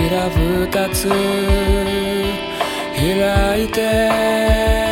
扉二つ開いて